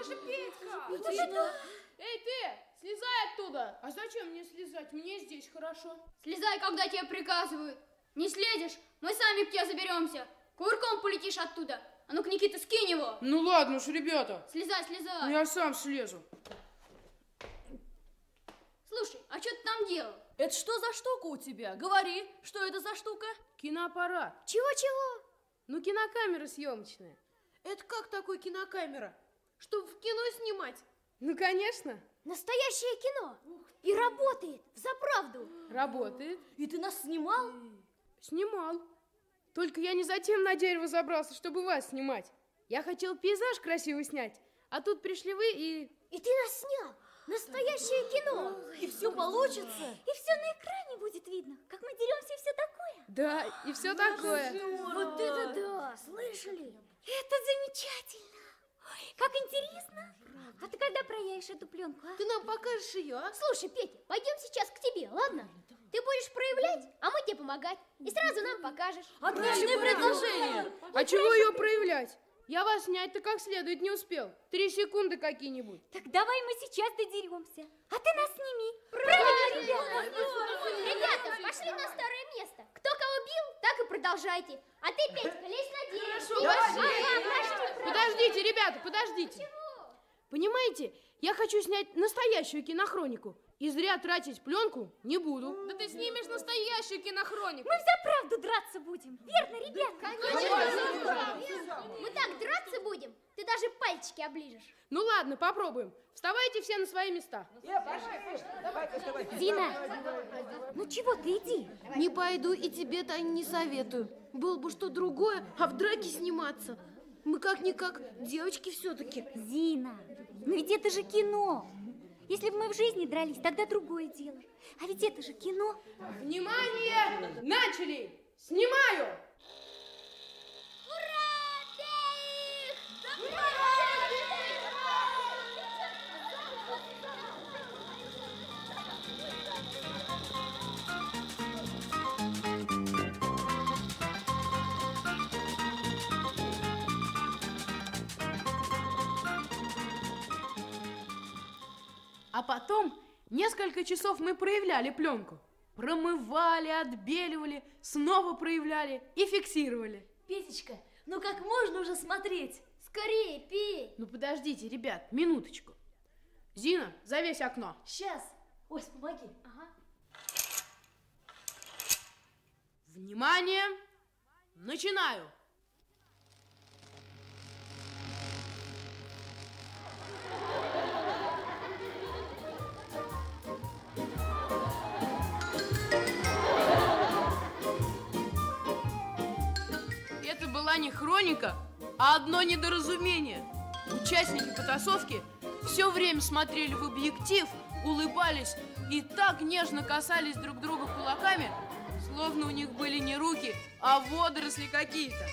это же Петька! Точно. Эй, ты, слезай оттуда! А зачем мне слезать? Мне здесь хорошо. Слезай, когда тебе приказывают. Не слезешь, мы сами к тебе заберемся. Кувырком полетишь оттуда. А ну-ка, Никита, скинь его. Ну ладно уж, ребята. Слезай, Ну, слезай. я сам слезу. Слушай, а что ты там делал? Это что за штука у тебя? Говори, что это за штука? Киноаппарат. Чего-чего? Ну, кинокамера съемочная. Это как такой кинокамера? Чтобы в кино снимать? Ну, конечно. Настоящее кино. И работает, взаправду. Работает. И ты нас снимал? Снимал. Только я не затем на дерево забрался, чтобы вас снимать. Я хотел пейзаж красивый снять, а тут пришли вы и... И ты нас снял. Настоящее кино. И все получится? И все на экране будет видно, как мы деремся и все такое. Да, и все такое. Вот это да! Слышали? Это замечательно! Ой, как интересно! А ты когда проявишь эту пленку, а? Ты нам покажешь ее, а? Слушай, Петя, пойдем сейчас к тебе, ладно? Ты будешь проявлять, а мы тебе помогать. И сразу нам покажешь. Отличное предложение. А чего ее проявлять? Я вас снять-то как следует не успел. Три секунды какие-нибудь. Так давай мы сейчас додеремся. А ты нас сними. Правильно, ребята. Ребята, пошли на старое место. Кто кого бил, так и продолжайте. А ты, Петька, лезь на дерево. Ага, пошли. Подождите, ребята, подождите. Понимаете, я хочу снять настоящую кинохронику. И зря тратить пленку не буду. Да ты снимешь настоящую кинохронику. Мы за правду драться будем. Верно, ребят? Конечно. Мы так драться будем, даже пальчики оближешь. Ну ладно, попробуем. Вставайте все на свои места. Дина, ну чего ты иди? Не пойду и тебе, Тань, не советую. Было бы что другое, а в драке сниматься. Мы как-никак девочки все-таки. Зина, ну ведь это же кино. Если бы мы в жизни дрались, тогда другое дело. А ведь это же кино. Внимание! Начали! Снимаю! А потом несколько часов мы проявляли пленку. Промывали, отбеливали, снова проявляли и фиксировали. Петечка, ну как можно уже смотреть? Скорее, пей. Ну подождите, ребят, минуточку. Зина, завесь окно. Сейчас. Ось, помоги. Внимание! Начинаю! Была не хроника, а одно недоразумение. Участники потасовки все время смотрели в объектив, улыбались и так нежно касались друг друга кулаками, словно у них были не руки, а водоросли какие-то.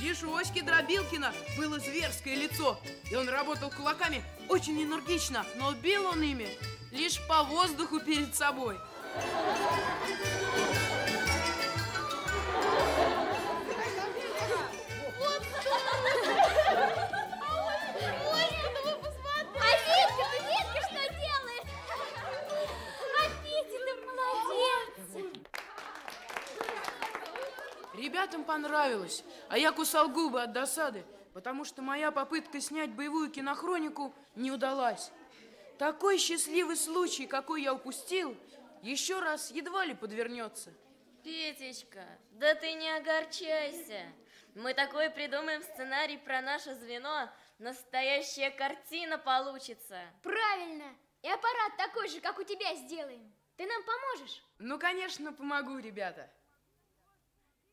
Лишь у Оськи Дробилкина было зверское лицо, и он работал кулаками очень энергично, но бил он ими лишь по воздуху перед собой. А Ребятам понравилось, а я кусал губы от досады, потому что моя попытка снять боевую кинохронику не удалась. Такой счастливый случай, какой я упустил, еще раз едва ли подвернется. Петечка, да ты не огорчайся. Мы такой придумаем сценарий про наше звено, настоящая картина получится. Правильно. И аппарат такой же, как у тебя, сделаем. Ты нам поможешь? Ну, конечно, помогу, ребята.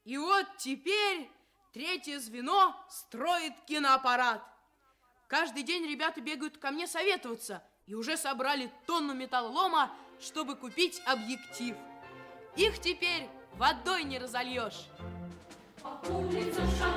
И вот теперь третье звено строит киноаппарат. Каждый день ребята бегают ко мне советоваться и уже собрали тонну металлолома, чтобы купить объектив. Их теперь водой не разольешь. По веселый